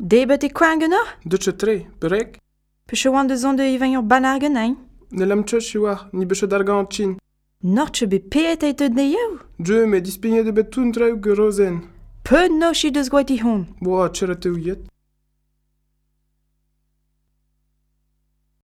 Debet e koan genor? Deut tre, berek. Peche oan de zon de evan ur banar genain? Ne lam tchot war, ni beche dargan an tchin. Nor tche be peet eit eud neiev? Dje, me dispignet bet tun traoù gerozen. Peu no chi deus gwaet i hon? Boa, tchera te ouiet.